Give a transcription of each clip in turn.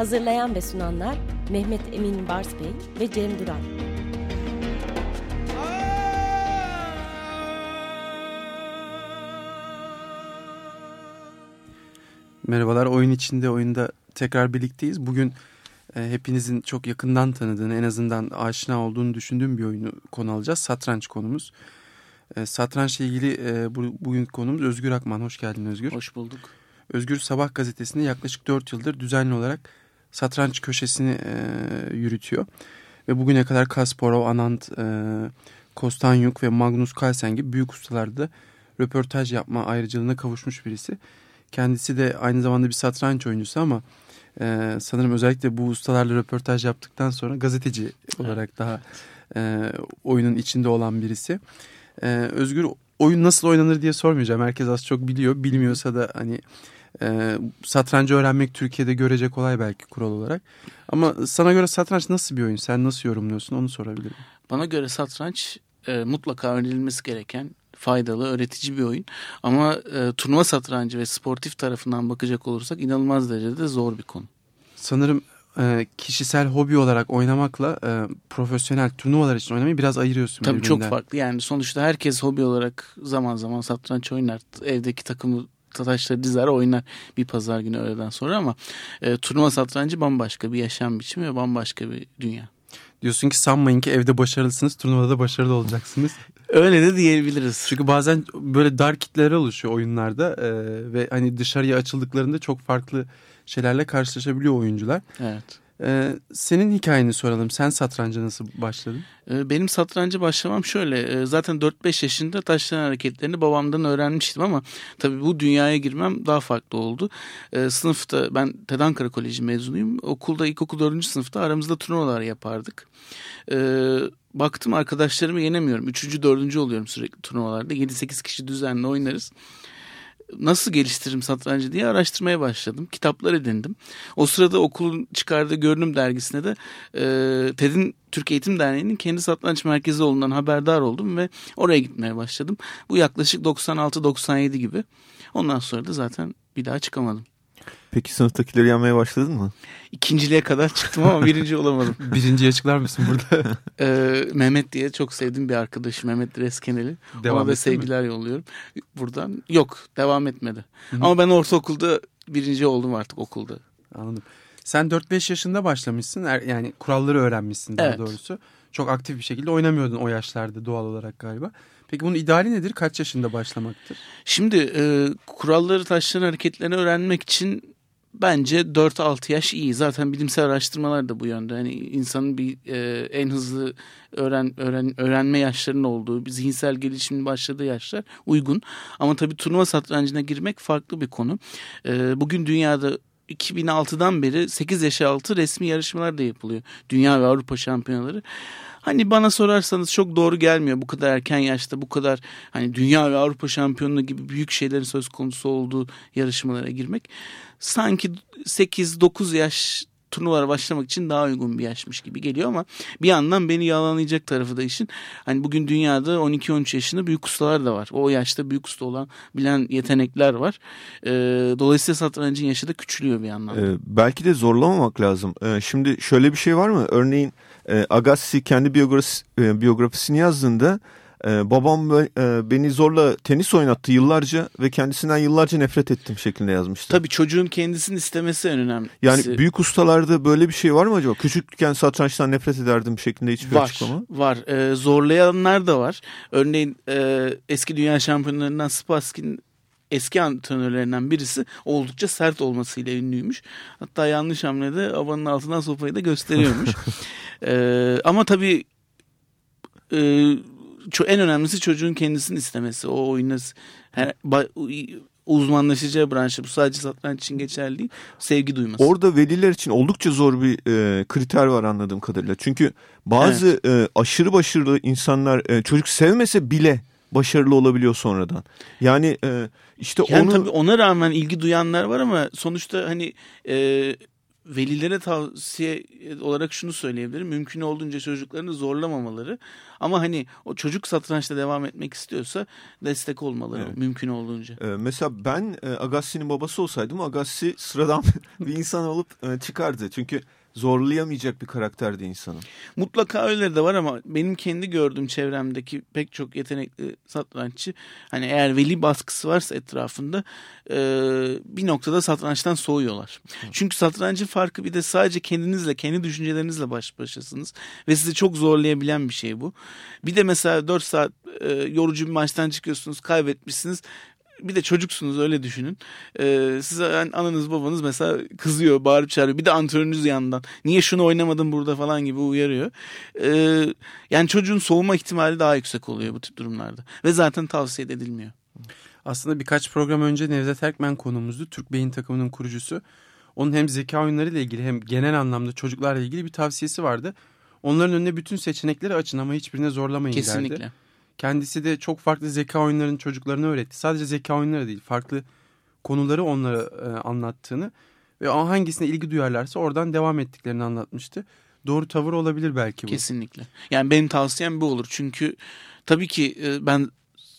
Hazırlayan ve sunanlar Mehmet Emin Bars Bey ve Cem Duran. Merhabalar, oyun içinde oyunda tekrar birlikteyiz. Bugün e, hepinizin çok yakından tanıdığını, en azından aşina olduğunu düşündüğüm bir oyunu konu alacağız. Satranç konumuz. E, satrançla ilgili e, bu, bugün konumuz Özgür Akman. Hoş geldin Özgür. Hoş bulduk. Özgür Sabah gazetesinde yaklaşık 4 yıldır düzenli olarak satranç köşesini e, yürütüyor. Ve bugüne kadar Kasparov, Anand, e, Kostanyuk ve Magnus Carlsen gibi büyük ustalarda röportaj yapma ayrıcalığına kavuşmuş birisi. Kendisi de aynı zamanda bir satranç oyuncusu ama e, sanırım özellikle bu ustalarla röportaj yaptıktan sonra gazeteci olarak daha e, oyunun içinde olan birisi. E, Özgür oyun nasıl oynanır diye sormayacağım. Herkes az çok biliyor. Bilmiyorsa da hani e, satrancı öğrenmek Türkiye'de görece kolay belki kural olarak. Ama sana göre satranç nasıl bir oyun? Sen nasıl yorumluyorsun onu sorabilirim. Bana göre satranç e, mutlaka öğrenilmesi gereken faydalı, öğretici bir oyun. Ama e, turnuva satrancı ve sportif tarafından bakacak olursak inanılmaz derecede zor bir konu. Sanırım e, kişisel hobi olarak oynamakla e, profesyonel turnuvalar için oynamayı biraz ayırıyorsun Tabii birbirinden. çok farklı. Yani sonuçta herkes hobi olarak zaman zaman satranç oynar. Evdeki takımı taşları dizer oynar bir pazar günü öğleden sonra ama e, turnuva satrancı bambaşka bir yaşam biçimi ve bambaşka bir dünya. Diyorsun ki sanmayın ki evde başarılısınız turnuvada da başarılı olacaksınız. Öyle de diyebiliriz. Çünkü bazen böyle dar kitleler oluşuyor oyunlarda e, ve hani dışarıya açıldıklarında çok farklı şeylerle karşılaşabiliyor oyuncular. Evet. Ee, senin hikayeni soralım. Sen satranca nasıl başladın? Ee, benim satranca başlamam şöyle. Ee, zaten 4-5 yaşında taşların hareketlerini babamdan öğrenmiştim ama tabii bu dünyaya girmem daha farklı oldu. Ee, sınıfta ben TED Ankara Koleji mezunuyum. Okulda ilkokul 4. sınıfta aramızda turnuvalar yapardık. Ee, baktım arkadaşlarımı yenemiyorum. 3. 4. oluyorum sürekli turnuvalarda. 7-8 kişi düzenli oynarız nasıl geliştiririm satrancı diye araştırmaya başladım. Kitaplar edindim. O sırada okulun çıkardığı Görünüm dergisine de e, TED'in Türk Eğitim Derneği'nin kendi satranç merkezi olduğundan haberdar oldum ve oraya gitmeye başladım. Bu yaklaşık 96-97 gibi. Ondan sonra da zaten bir daha çıkamadım. Peki sınıftakileri yenmeye başladın mı? İkinciliğe kadar çıktım ama birinci olamadım. Birinciye açıklar mısın burada? ee, Mehmet diye çok sevdiğim bir arkadaşım Mehmet Reskeneli. Devam Ona da sevgiler mi? yolluyorum. Buradan yok devam etmedi. Hı-hı. Ama ben ortaokulda birinci oldum artık okulda. Anladım. Sen 4-5 yaşında başlamışsın. Er, yani kuralları öğrenmişsin daha evet. doğrusu. Çok aktif bir şekilde oynamıyordun o yaşlarda doğal olarak galiba. Peki bunun ideali nedir? Kaç yaşında başlamaktır? Şimdi e, kuralları taşların hareketlerini öğrenmek için bence 4-6 yaş iyi. Zaten bilimsel araştırmalar da bu yönde. Hani insanın bir e, en hızlı öğren, öğren öğrenme yaşlarının olduğu, bir zihinsel gelişimin başladığı yaşlar uygun. Ama tabii turnuva satrancına girmek farklı bir konu. E, bugün dünyada 2006'dan beri 8 yaş altı resmi yarışmalar da yapılıyor. Dünya ve Avrupa şampiyonaları. Hani bana sorarsanız çok doğru gelmiyor bu kadar erken yaşta bu kadar hani dünya ve Avrupa şampiyonluğu gibi büyük şeylerin söz konusu olduğu yarışmalara girmek. Sanki 8-9 yaş turnuvalara başlamak için daha uygun bir yaşmış gibi geliyor ama bir yandan beni yalanlayacak tarafı da işin. Hani bugün dünyada 12-13 yaşında büyük ustalar da var. O yaşta büyük usta olan bilen yetenekler var. Ee, dolayısıyla satrancın yaşı da küçülüyor bir yandan. Ee, belki de zorlamamak lazım. Ee, şimdi şöyle bir şey var mı? Örneğin e, Agassi kendi biyografisi, e, biyografisini yazdığında e, babam e, beni zorla tenis oynattı yıllarca ve kendisinden yıllarca nefret ettim şeklinde yazmıştı. Tabii çocuğun kendisini istemesi en önemli. Yani büyük ustalarda böyle bir şey var mı acaba? Küçükken satrançtan nefret ederdim şeklinde hiçbir var, açıklama. Var. E, zorlayanlar da var. Örneğin e, eski dünya şampiyonlarından Spaskin eski antrenörlerinden birisi oldukça sert olmasıyla ünlüymüş. Hatta yanlış hamlede avanın altından sopayı da gösteriyormuş. ee, ama tabii e, en önemlisi çocuğun kendisini istemesi. O oyuna her, uzmanlaşacağı branşı bu sadece satranç için geçerli değil. Sevgi duyması. Orada veliler için oldukça zor bir e, kriter var anladığım kadarıyla. Çünkü bazı e, aşırı başarılı insanlar e, çocuk sevmese bile başarılı olabiliyor sonradan. Yani e, işte yani onu tabii ona rağmen ilgi duyanlar var ama sonuçta hani e, velilere tavsiye olarak şunu söyleyebilirim. Mümkün olduğunca çocuklarını zorlamamaları. Ama hani o çocuk satrançta devam etmek istiyorsa destek olmaları Evet. mümkün olduğunca. e, mesela ben e, Agassi'nin babası olsaydım Agassi sıradan bir insan olup e, çıkardı. Çünkü zorlayamayacak bir karakterdi insanın. Mutlaka öyleleri de var ama benim kendi gördüğüm çevremdeki pek çok yetenekli satranççı hani eğer veli baskısı varsa etrafında e, bir noktada satrançtan soğuyorlar. Çünkü satrancın farkı bir de sadece kendinizle, kendi düşüncelerinizle baş başasınız ve sizi çok zorlayabilen bir şey bu. Bir de mesela 4 saat e, yorucu bir maçtan çıkıyorsunuz, kaybetmişsiniz. Bir de çocuksunuz öyle düşünün. Ee, size yani ananız babanız mesela kızıyor, bağırıp çağırıyor. Bir de antrenörünüz yandan. Niye şunu oynamadın burada falan gibi uyarıyor. Ee, yani çocuğun soğuma ihtimali daha yüksek oluyor bu tip durumlarda. Ve zaten tavsiye edilmiyor. Aslında birkaç program önce Nevzat Erkmen konumuzdu. Türk Beyin takımının kurucusu. Onun hem zeka oyunları ile ilgili hem genel anlamda çocuklarla ilgili bir tavsiyesi vardı. Onların önüne bütün seçenekleri açın ama hiçbirine zorlamayın derdi. Kesinlikle. Kendisi de çok farklı zeka oyunlarının çocuklarına öğretti. Sadece zeka oyunları değil, farklı konuları onlara e, anlattığını ve hangisine ilgi duyarlarsa oradan devam ettiklerini anlatmıştı. Doğru tavır olabilir belki bu. Kesinlikle. Yani benim tavsiyem bu olur. Çünkü tabii ki e, ben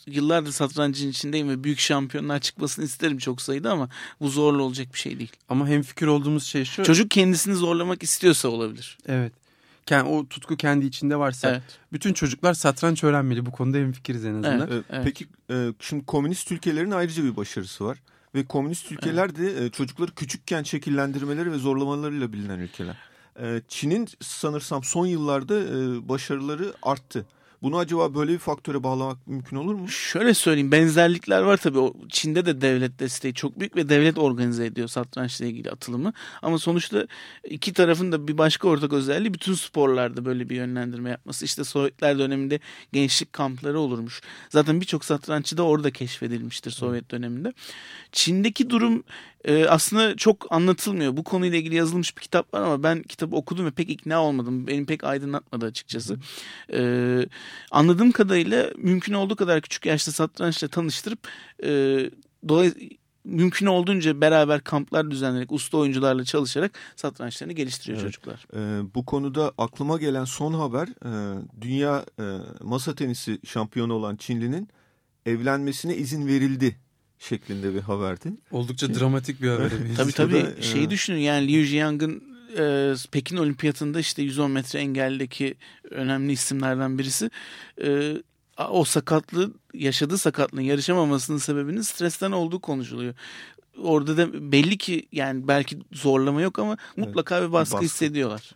yıllardır satrancın içindeyim ve büyük şampiyonlar çıkmasını isterim çok sayıda ama bu zorlu olacak bir şey değil. Ama hem fikir olduğumuz şey şu. Çocuk kendisini zorlamak istiyorsa olabilir. Evet. Yani o tutku kendi içinde varsa Evet. bütün çocuklar satranç öğrenmeli. Bu konuda hemfikiriz en azından. Evet. E, Peki e, şimdi komünist ülkelerin ayrıca bir başarısı var. Ve komünist ülkeler de e, çocukları küçükken şekillendirmeleri ve zorlamalarıyla bilinen ülkeler. E, Çin'in sanırsam son yıllarda başarıları arttı. Bunu acaba böyle bir faktöre bağlamak mümkün olur mu? Şöyle söyleyeyim benzerlikler var tabii. Çin'de de devlet desteği çok büyük ve devlet organize ediyor satrançla ilgili atılımı. Ama sonuçta iki tarafın da bir başka ortak özelliği bütün sporlarda böyle bir yönlendirme yapması. İşte Sovyetler döneminde gençlik kampları olurmuş. Zaten birçok satranççı da orada keşfedilmiştir Sovyet döneminde. Çin'deki durum e, aslında çok anlatılmıyor. Bu konuyla ilgili yazılmış bir kitap var ama ben kitabı okudum ve pek ikna olmadım. Beni pek aydınlatmadı açıkçası. E, anladığım kadarıyla mümkün olduğu kadar küçük yaşta satrançla tanıştırıp e, dolay mümkün olduğunca beraber kamplar düzenleyerek usta oyuncularla çalışarak satrançlarını geliştiriyor Evet. çocuklar. E, bu konuda aklıma gelen son haber e, dünya e, masa tenisi şampiyonu olan Çinli'nin evlenmesine izin verildi şeklinde bir haberdi. Oldukça dramatik bir haber. Tabii tabii e, şeyi düşünün yani Liu Jiang'ın e, Pekin Olimpiyatında işte 110 metre engeldeki önemli isimlerden birisi e, o sakatlığı yaşadığı sakatlığın yarışamamasının sebebinin stresten olduğu konuşuluyor. Orada da belli ki yani belki zorlama yok ama mutlaka bir baskı, baskı. hissediyorlar.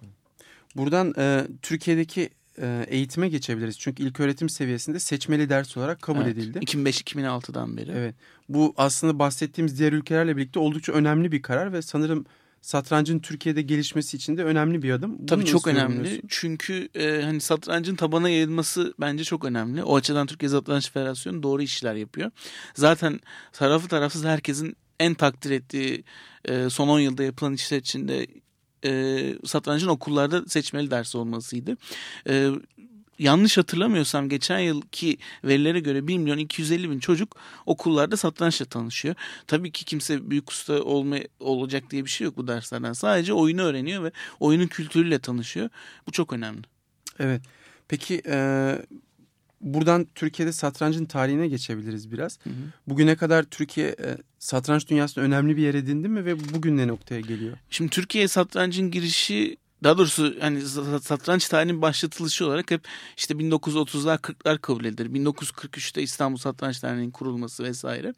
Buradan e, Türkiye'deki e, eğitime geçebiliriz. Çünkü ilk öğretim seviyesinde seçmeli ders olarak kabul Evet, edildi. 2005-2006'dan beri. Evet. Bu aslında bahsettiğimiz diğer ülkelerle birlikte oldukça önemli bir karar ve sanırım satrancın Türkiye'de gelişmesi için de önemli bir adım. Bunu Tabii çok önemli. Çünkü e, hani satrancın tabana yayılması bence çok önemli. O açıdan Türkiye Satranç Federasyonu doğru işler yapıyor. Zaten tarafı tarafsız herkesin en takdir ettiği e, son 10 yılda yapılan işler içinde e, satrancın okullarda seçmeli ders olmasıydı. E, yanlış hatırlamıyorsam geçen yılki verilere göre 1 milyon 250 bin çocuk okullarda satrançla tanışıyor. Tabii ki kimse büyük usta olma, olacak diye bir şey yok bu derslerden. Sadece oyunu öğreniyor ve oyunun kültürüyle tanışıyor. Bu çok önemli. Evet. Peki e, buradan Türkiye'de satrancın tarihine geçebiliriz biraz. Hı hı. Bugüne kadar Türkiye e, satranç dünyasında önemli bir yer edindi mi ve bugün ne noktaya geliyor? Şimdi Türkiye satrancın girişi daha doğrusu sa- satranç tarihinin başlatılışı olarak hep işte 1930'lar 40'lar kabul edilir. 1943'te İstanbul Satranç Derneği'nin kurulması vesaire.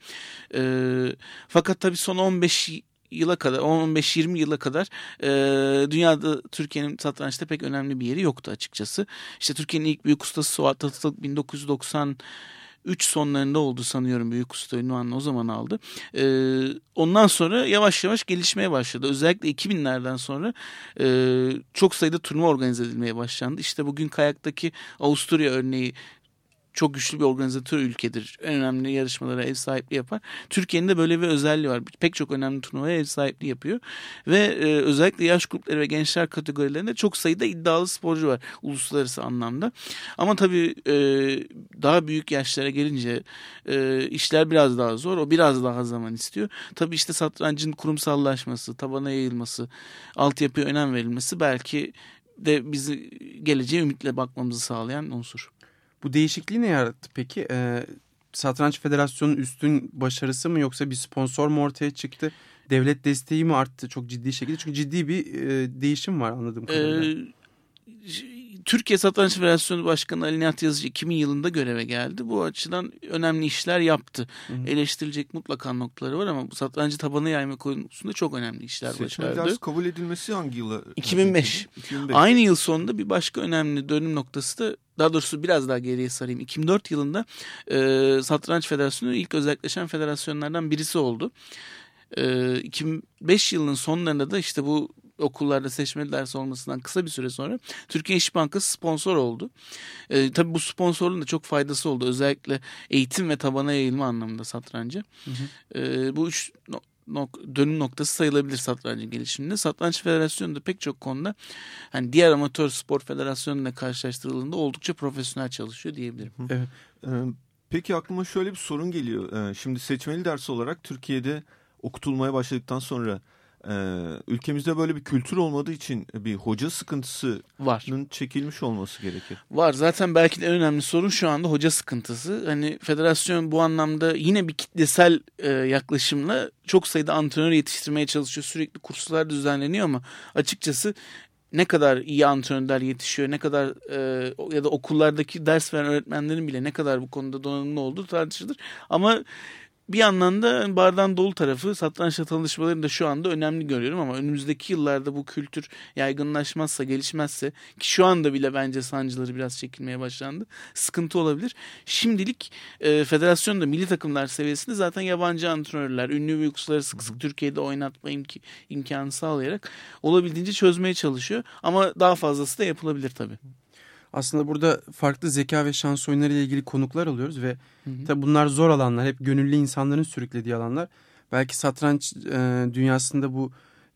Ee, fakat tabii son 15 yıla kadar 15-20 yıla kadar e, dünyada Türkiye'nin satrançta pek önemli bir yeri yoktu açıkçası. İşte Türkiye'nin ilk büyük ustası Suat Atatürk 1990 3 sonlarında oldu sanıyorum büyük usta ünvanını o zaman aldı. Ee, ondan sonra yavaş yavaş gelişmeye başladı. Özellikle 2000'lerden sonra e, çok sayıda turnuva organize edilmeye başlandı. İşte bugün kayaktaki Avusturya örneği çok güçlü bir organizatör ülkedir. En önemli yarışmalara ev sahipliği yapar. Türkiye'nin de böyle bir özelliği var. Pek çok önemli turnuvaya ev sahipliği yapıyor. Ve e, özellikle yaş grupları ve gençler kategorilerinde çok sayıda iddialı sporcu var uluslararası anlamda. Ama tabii e, daha büyük yaşlara gelince e, işler biraz daha zor. O biraz daha zaman istiyor. Tabii işte satrancın kurumsallaşması, tabana yayılması, altyapıya önem verilmesi belki de bizi geleceğe ümitle bakmamızı sağlayan unsur. Bu değişikliği ne yarattı peki? Ee, Satranç Federasyonu'nun üstün başarısı mı yoksa bir sponsor mu ortaya çıktı? Devlet desteği mi arttı çok ciddi şekilde? Çünkü ciddi bir e, değişim var anladığım kadarıyla. Ee, Türkiye Satranç Federasyonu Başkanı Ali Nihat Yazıcı 2000 yılında göreve geldi. Bu açıdan önemli işler yaptı. Hı hı. Eleştirilecek mutlaka noktaları var ama bu satrancı tabana yayma konusunda çok önemli işler Seçmeli başardı. ders kabul edilmesi hangi yıla? 2005. 2005. Aynı yıl sonunda bir başka önemli dönüm noktası da daha doğrusu biraz daha geriye sarayım. 2004 yılında e, Satranç Federasyonu ilk özelleşen federasyonlardan birisi oldu. E, 2005 yılının sonlarında da işte bu okullarda seçmeli ders olmasından kısa bir süre sonra Türkiye İş Bankası sponsor oldu. E, tabii bu sponsorluğun da çok faydası oldu. Özellikle eğitim ve tabana yayılma anlamında satrancı. Hı hı. E, bu üç nok dönüm noktası sayılabilir satrancın gelişiminde. Satranç Federasyonu da pek çok konuda hani diğer amatör spor federasyonuyla karşılaştırıldığında oldukça profesyonel çalışıyor diyebilirim. Evet. Peki aklıma şöyle bir sorun geliyor. Şimdi seçmeli ders olarak Türkiye'de okutulmaya başladıktan sonra ee, ülkemizde böyle bir kültür olmadığı için bir hoca sıkıntısının var. çekilmiş olması gerekir. Var. Zaten belki de en önemli sorun şu anda hoca sıkıntısı. Hani federasyon bu anlamda yine bir kitlesel e, yaklaşımla çok sayıda antrenör yetiştirmeye çalışıyor. Sürekli kurslar düzenleniyor ama açıkçası ne kadar iyi antrenörler yetişiyor, ne kadar e, ya da okullardaki ders veren öğretmenlerin bile ne kadar bu konuda donanımlı olduğu tartışılır. Ama bir yandan da bardağın dolu tarafı satrançla tanışmalarını da şu anda önemli görüyorum ama önümüzdeki yıllarda bu kültür yaygınlaşmazsa, gelişmezse ki şu anda bile bence sancıları biraz çekilmeye başlandı. Sıkıntı olabilir. Şimdilik e, federasyonda milli takımlar seviyesinde zaten yabancı antrenörler, ünlü büyüksuları sık sık Türkiye'de oynatma imk imkanı sağlayarak olabildiğince çözmeye çalışıyor. Ama daha fazlası da yapılabilir tabii. Aslında burada farklı zeka ve şans oyunları ile ilgili konuklar alıyoruz ve tabi bunlar zor alanlar. Hep gönüllü insanların sürüklediği alanlar. Belki satranç e, dünyasında bu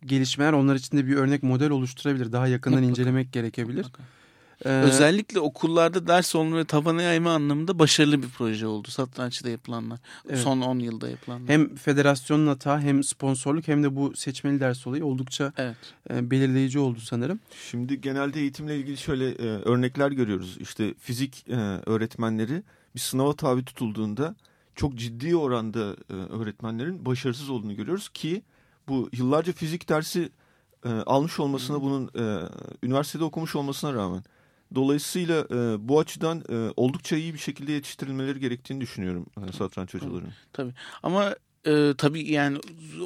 gelişmeler onlar için de bir örnek model oluşturabilir. Daha yakından Mutlaka. incelemek gerekebilir. Mutlaka. Ee, Özellikle okullarda ders olma tabana yayma anlamında başarılı bir proje oldu. Satrançta yapılanlar. Evet. Son 10 yılda yapılanlar. Hem federasyonun hata hem sponsorluk hem de bu seçmeli ders olayı oldukça evet. e, belirleyici oldu sanırım. Şimdi genelde eğitimle ilgili şöyle e, örnekler görüyoruz. İşte fizik e, öğretmenleri bir sınava tabi tutulduğunda çok ciddi oranda e, öğretmenlerin başarısız olduğunu görüyoruz ki bu yıllarca fizik dersi e, almış olmasına bunun e, üniversitede okumuş olmasına rağmen Dolayısıyla e, bu açıdan e, oldukça iyi bir şekilde yetiştirilmeleri gerektiğini düşünüyorum e, satranç hocalarının. Tabii ama e, tabii yani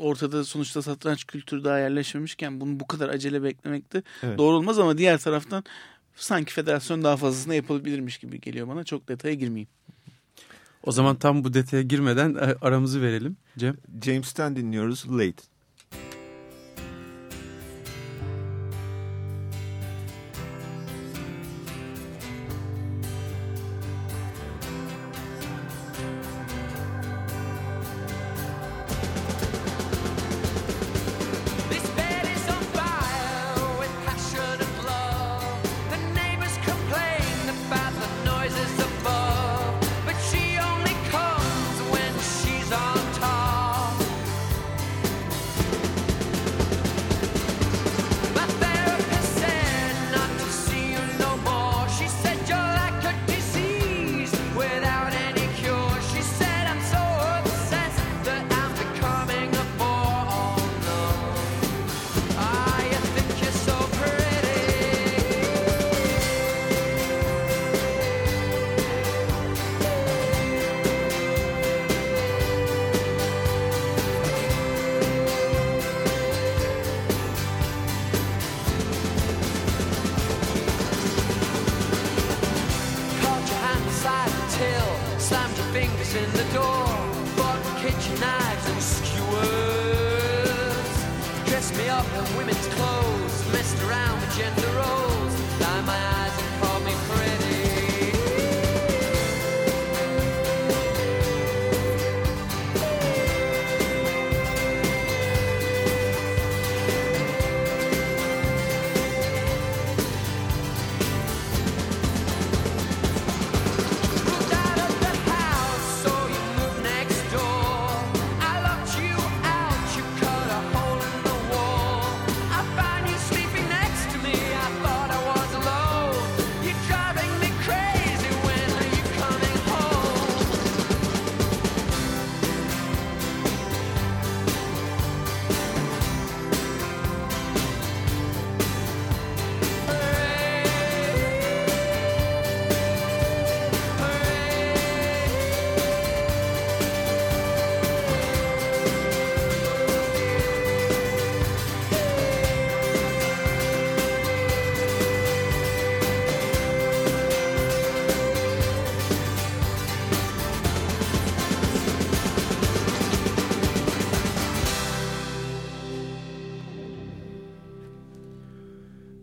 ortada sonuçta satranç kültürü daha yerleşmemişken bunu bu kadar acele beklemek de evet. doğru olmaz ama diğer taraftan sanki federasyon daha fazlasına yapılabilirmiş gibi geliyor bana. Çok detaya girmeyeyim. O zaman tam bu detaya girmeden e, aramızı verelim Cem. James'ten dinliyoruz Late.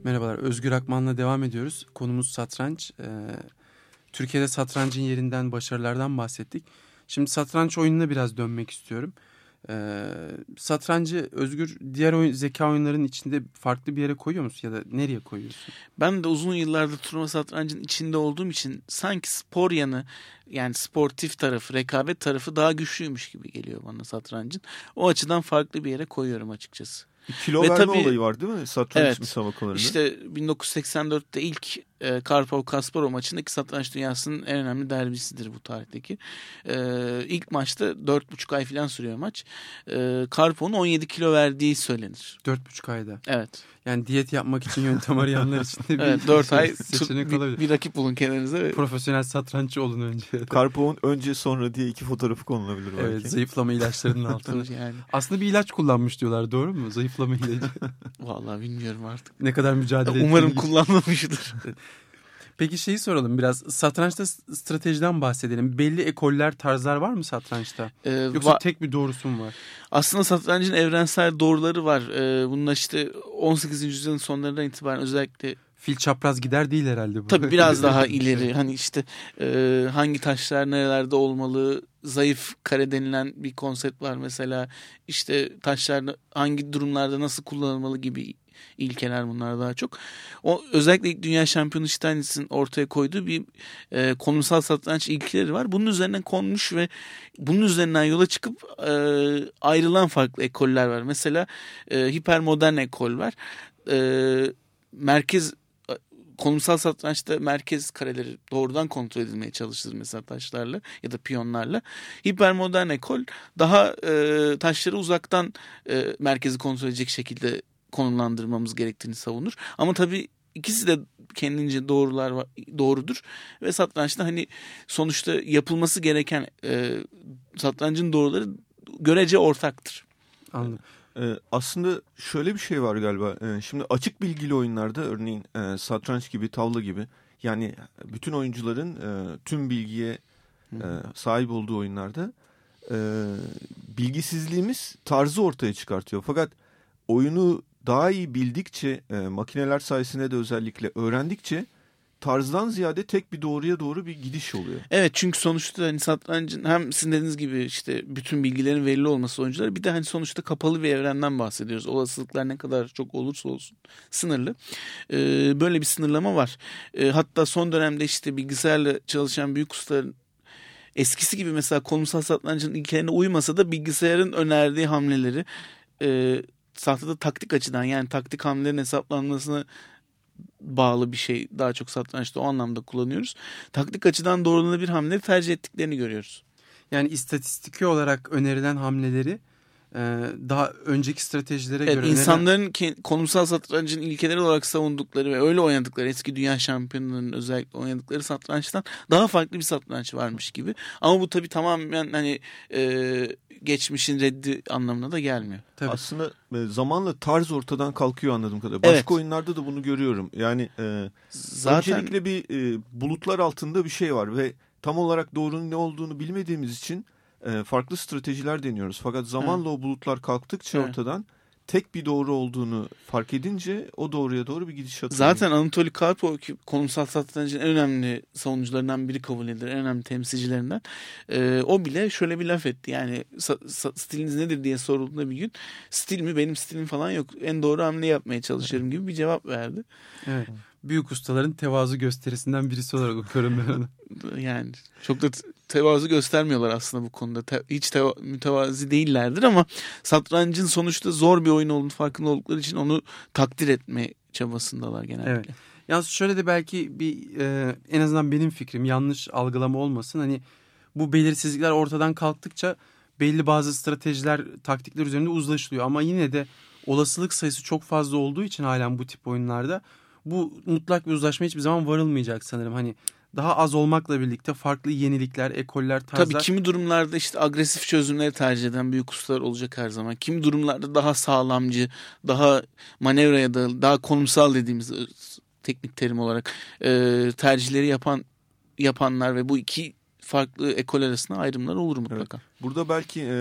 Merhabalar, Özgür Akman'la devam ediyoruz. Konumuz satranç. Ee, Türkiye'de satrancın yerinden, başarılardan bahsettik. Şimdi satranç oyununa biraz dönmek istiyorum. Ee, satrancı Özgür diğer oyun, zeka oyunlarının içinde farklı bir yere koyuyor musun ya da nereye koyuyorsun? Ben de uzun yıllardır turnuva satrancının içinde olduğum için sanki spor yanı yani sportif tarafı, rekabet tarafı daha güçlüymüş gibi geliyor bana satrancın. O açıdan farklı bir yere koyuyorum açıkçası. Kilo Ve verme tabii- olayı var değil mi satranç Evet. müsabakalarında? İşte 1984'te ilk e, Karpov-Kasparov maçındaki satranç dünyasının en önemli derbisidir bu tarihteki. E, ilk maçta 4,5 ay falan sürüyor maç. E, Karpov'un 17 kilo verdiği söylenir. 4,5 ayda. Evet. Yani diyet yapmak için yöntem arayanlar için de bir Evet 4 ay seçenek bir, olabilir. bir rakip bulun kendinize. ve- Profesyonel satranççı olun önce. Karpov'un önce sonra diye iki fotoğrafı konulabilir belki. evet, zayıflama ilaçlarının altına. yani. Aslında bir ilaç kullanmış diyorlar doğru mu? Zayıflama ilacı. Vallahi bilmiyorum artık. ne kadar mücadele Umarım ettiğini- kullanmamıştır. Peki şeyi soralım biraz. Satrançta stratejiden bahsedelim. Belli ekoller, tarzlar var mı satrançta? Ee, Yoksa va- tek bir doğrusu mu var? aslında satrancın evrensel doğruları var. Ee, bunlar işte 18. yüzyılın sonlarından itibaren özellikle Fil çapraz gider değil herhalde bu. tabii biraz daha ileri hani işte e, hangi taşlar nerelerde olmalı zayıf kare denilen bir konsept var mesela işte taşlar hangi durumlarda nasıl kullanılmalı gibi ilkeler bunlar daha çok. O özellikle ilk dünya şampiyonu Steinnitz'in ortaya koyduğu bir e, konumsal satranç ilkeleri var. Bunun üzerinden konmuş ve bunun üzerinden yola çıkıp e, ayrılan farklı ekoller var. Mesela e, hipermodern ekol var. E, merkez konumsal satrançta merkez kareleri doğrudan kontrol edilmeye çalışılır mesela taşlarla ya da piyonlarla. Hipermodern ekol daha e, taşları uzaktan e, merkezi kontrol edecek şekilde konumlandırmamız gerektiğini savunur. Ama tabii ikisi de kendince doğrular doğrudur ve satrançta hani sonuçta yapılması gereken e, satrancın doğruları görece ortaktır. Anladım. Ee, aslında şöyle bir şey var galiba. Ee, şimdi açık bilgili oyunlarda örneğin e, satranç gibi, tavla gibi yani bütün oyuncuların e, tüm bilgiye e, sahip olduğu oyunlarda e, bilgisizliğimiz tarzı ortaya çıkartıyor. Fakat oyunu daha iyi bildikçe, e, makineler sayesinde de özellikle öğrendikçe tarzdan ziyade tek bir doğruya doğru bir gidiş oluyor. Evet çünkü sonuçta hani satrancın hem sizin dediğiniz gibi işte bütün bilgilerin verili olması oyunculara bir de hani sonuçta kapalı bir evrenden bahsediyoruz. Olasılıklar ne kadar çok olursa olsun sınırlı. Ee, böyle bir sınırlama var. Ee, hatta son dönemde işte bilgisayarla çalışan büyük ustaların eskisi gibi mesela konumsal satrancın ilkelerine uymasa da bilgisayarın önerdiği hamleleri e, tahtada taktik açıdan yani taktik hamlelerin hesaplanmasına bağlı bir şey daha çok satrançta o anlamda kullanıyoruz. Taktik açıdan doğrulanabilir hamle tercih ettiklerini görüyoruz. Yani istatistiki olarak önerilen hamleleri daha önceki stratejilere Evet, göre insanların ke- konumsal satrancın ilkeleri olarak savundukları ve öyle oynadıkları eski dünya şampiyonlarının özellikle oynadıkları satrançtan daha farklı bir satranç varmış gibi. Ama bu tabii tamamen hani e, geçmişin reddi anlamına da gelmiyor. Tabii. Aslında e, zamanla tarz ortadan kalkıyor anladığım kadarıyla. Başka Evet. oyunlarda da bunu görüyorum. Yani e, Zaten öncelikle bir e, bulutlar altında bir şey var ve tam olarak doğrunun ne olduğunu bilmediğimiz için e, farklı stratejiler deniyoruz. Fakat zamanla o bulutlar kalktıkça Evet. ortadan tek bir doğru olduğunu fark edince o doğruya doğru bir gidişat oluyor. Zaten Anatoly Karpov konumsal satrancın en önemli savunucularından biri kabul edilir. En önemli temsilcilerinden. Ee, o bile şöyle bir laf etti. Yani stiliniz nedir diye sorulduğunda bir gün stil mi benim stilim falan yok. En doğru hamle yapmaya çalışıyorum gibi bir cevap verdi. Evet. Büyük ustaların tevazu gösterisinden birisi olarak okuyorum ben onu. Yani çok da te- tevazu göstermiyorlar aslında bu konuda. Te- hiç teva- mütevazi değillerdir ama satrancın sonuçta zor bir oyun olduğunu farkında oldukları için onu takdir etme çabasındalar genellikle. Evet. Yalnız şöyle de belki bir e, en azından benim fikrim yanlış algılama olmasın. Hani bu belirsizlikler ortadan kalktıkça belli bazı stratejiler, taktikler üzerinde uzlaşılıyor. Ama yine de olasılık sayısı çok fazla olduğu için halen bu tip oyunlarda bu mutlak bir uzlaşma hiçbir zaman varılmayacak sanırım. Hani daha az olmakla birlikte farklı yenilikler, ekoller, tarzlar. Tabii kimi durumlarda işte agresif çözümleri tercih eden büyük ustalar olacak her zaman. Kimi durumlarda daha sağlamcı, daha manevraya da daha konumsal dediğimiz e, teknik terim olarak e, tercihleri yapan yapanlar ve bu iki farklı ekol arasında ayrımlar olur mutlaka. Evet. Burada belki e,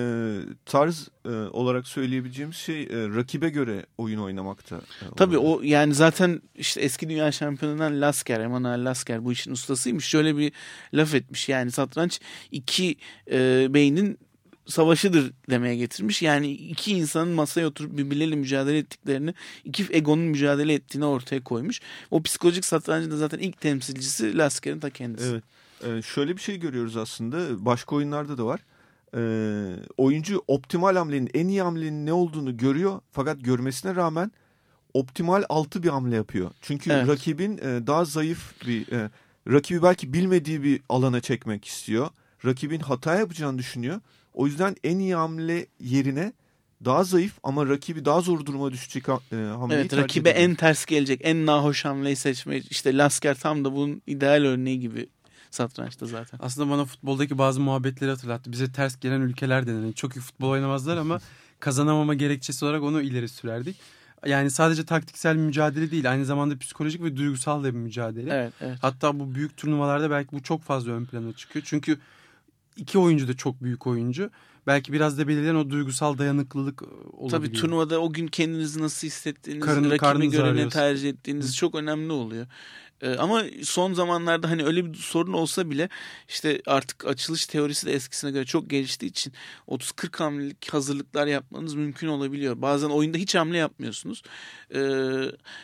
tarz e, olarak söyleyebileceğimiz şey e, rakibe göre oyun oynamakta. E, Tabii o yani zaten işte eski dünya şampiyonundan Lasker, Emanuel Lasker bu işin ustasıymış. Şöyle bir laf etmiş yani satranç iki e, beynin savaşıdır demeye getirmiş. Yani iki insanın masaya oturup birbirleriyle mücadele ettiklerini, iki egonun mücadele ettiğini ortaya koymuş. O psikolojik satrancın da zaten ilk temsilcisi Lasker'in ta kendisi. Evet. Ee, şöyle bir şey görüyoruz aslında. Başka oyunlarda da var. Ee, oyuncu optimal hamlenin, en iyi hamlenin ne olduğunu görüyor. Fakat görmesine rağmen optimal altı bir hamle yapıyor. Çünkü evet. rakibin e, daha zayıf bir... E, rakibi belki bilmediği bir alana çekmek istiyor. Rakibin hata yapacağını düşünüyor. O yüzden en iyi hamle yerine daha zayıf ama rakibi daha zor duruma düşecek e, hamleyi Evet rakibe ediyor. en ters gelecek en nahoş hamleyi seçme işte Lasker tam da bunun ideal örneği gibi satrançta zaten. Aslında bana futboldaki bazı muhabbetleri hatırlattı. Bize ters gelen ülkeler denen çok iyi futbol oynamazlar ama kazanamama gerekçesi olarak onu ileri sürerdik. Yani sadece taktiksel bir mücadele değil aynı zamanda psikolojik ve duygusal da bir mücadele. Evet, evet. Hatta bu büyük turnuvalarda belki bu çok fazla ön plana çıkıyor. Çünkü iki oyuncu da çok büyük oyuncu. Belki biraz da belirleyen o duygusal dayanıklılık e, olabiliyor. Tabii turnuvada o gün kendinizi nasıl hissettiğiniz, Karın, rakibe göre ne tercih ettiğiniz çok önemli oluyor. Ee, ama son zamanlarda hani öyle bir sorun olsa bile işte artık açılış teorisi de eskisine göre çok geliştiği için 30-40 hamlelik hazırlıklar yapmanız mümkün olabiliyor. Bazen oyunda hiç hamle yapmıyorsunuz. Ee,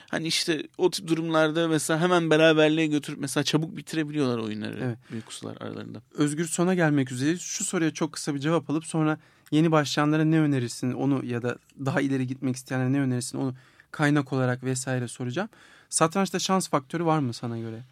hani işte o tip durumlarda mesela hemen beraberliğe götürüp mesela çabuk bitirebiliyorlar oyunları evet. büyük ustalar aralarında. Özgür sona gelmek üzere şu soruya çok kısa bir cevap alıp sonra yeni başlayanlara ne önerirsin onu ya da daha ileri gitmek isteyenlere ne önerirsin onu kaynak olarak vesaire soracağım. Satrançta şans faktörü var mı sana göre?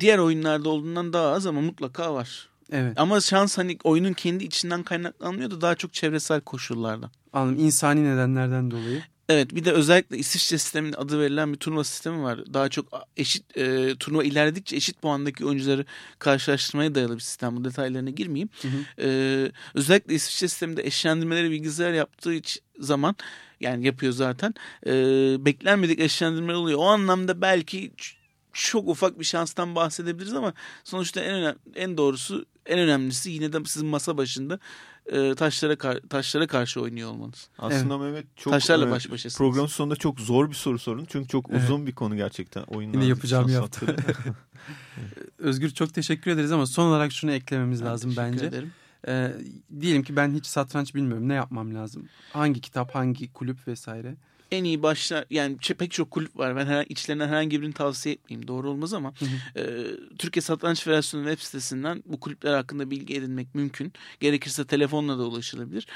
Diğer oyunlarda olduğundan daha az ama mutlaka var. Evet. Ama şans hani oyunun kendi içinden kaynaklanmıyor da daha çok çevresel koşullardan. Anladım. İnsani nedenlerden dolayı. Evet bir de özellikle İsviçre sisteminin adı verilen bir turnuva sistemi var. Daha çok eşit e, turnuva ilerledikçe eşit puandaki oyuncuları karşılaştırmaya dayalı bir sistem. Bu detaylarına girmeyeyim. Hı hı. E, özellikle İsviçre sisteminde eşlendirmeleri bilgisayar yaptığı için zaman yani yapıyor zaten. E, beklenmedik eşlendirmeler oluyor. O anlamda belki çok ufak bir şanstan bahsedebiliriz ama sonuçta en önemli, en doğrusu en önemlisi yine de sizin masa başında e, taşlara taşlara karşı oynuyor olmanız. Aslında evet. Mehmet çok taşlarla e, baş başasınız. Programın sonunda çok zor bir soru sorun. Çünkü çok evet. uzun bir konu gerçekten oyunlar. Yine yapacağımı yaptı. Özgür çok teşekkür ederiz ama son olarak şunu eklememiz ben lazım bence. Ederim. E, diyelim ki ben hiç satranç bilmiyorum. Ne yapmam lazım? Hangi kitap, hangi kulüp vesaire? En iyi başlar yani pek çok kulüp var. Ben her, içlerinden herhangi birini tavsiye etmeyeyim. Doğru olmaz ama E, Türkiye Satranç Federasyonu web sitesinden bu kulüpler hakkında bilgi edinmek mümkün. Gerekirse telefonla da ulaşılabilir.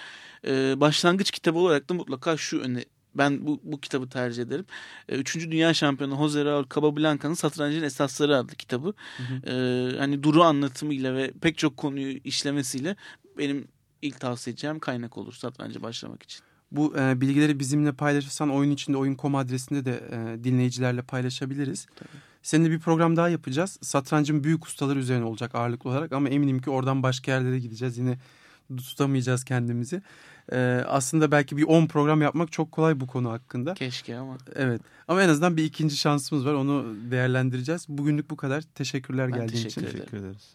E, başlangıç kitabı olarak da mutlaka şu öne ben bu, bu kitabı tercih ederim. E, Üçüncü Dünya Şampiyonu Jose Raul Capablanca'nın Satrancın Esasları adlı kitabı. Hı hı. E, hani duru anlatımıyla ve pek çok konuyu işlemesiyle benim ilk tavsiye edeceğim kaynak olur satrancı başlamak için. Bu e, bilgileri bizimle paylaşırsan oyun içinde oyun.com adresinde de e, dinleyicilerle paylaşabiliriz. Tabii. Seninle bir program daha yapacağız. Satrancın büyük ustaları üzerine olacak ağırlıklı olarak ama eminim ki oradan başka yerlere gideceğiz. Yine tutamayacağız kendimizi. Ee, aslında belki bir 10 program yapmak çok kolay bu konu hakkında. Keşke ama. Evet. Ama en azından bir ikinci şansımız var. Onu değerlendireceğiz. Bugünlük bu kadar. Teşekkürler ben geldiğin teşekkür için. Teşekkür ederiz.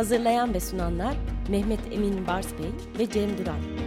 Hazırlayan ve sunanlar Mehmet Emin Bars Bey ve Cem Duran.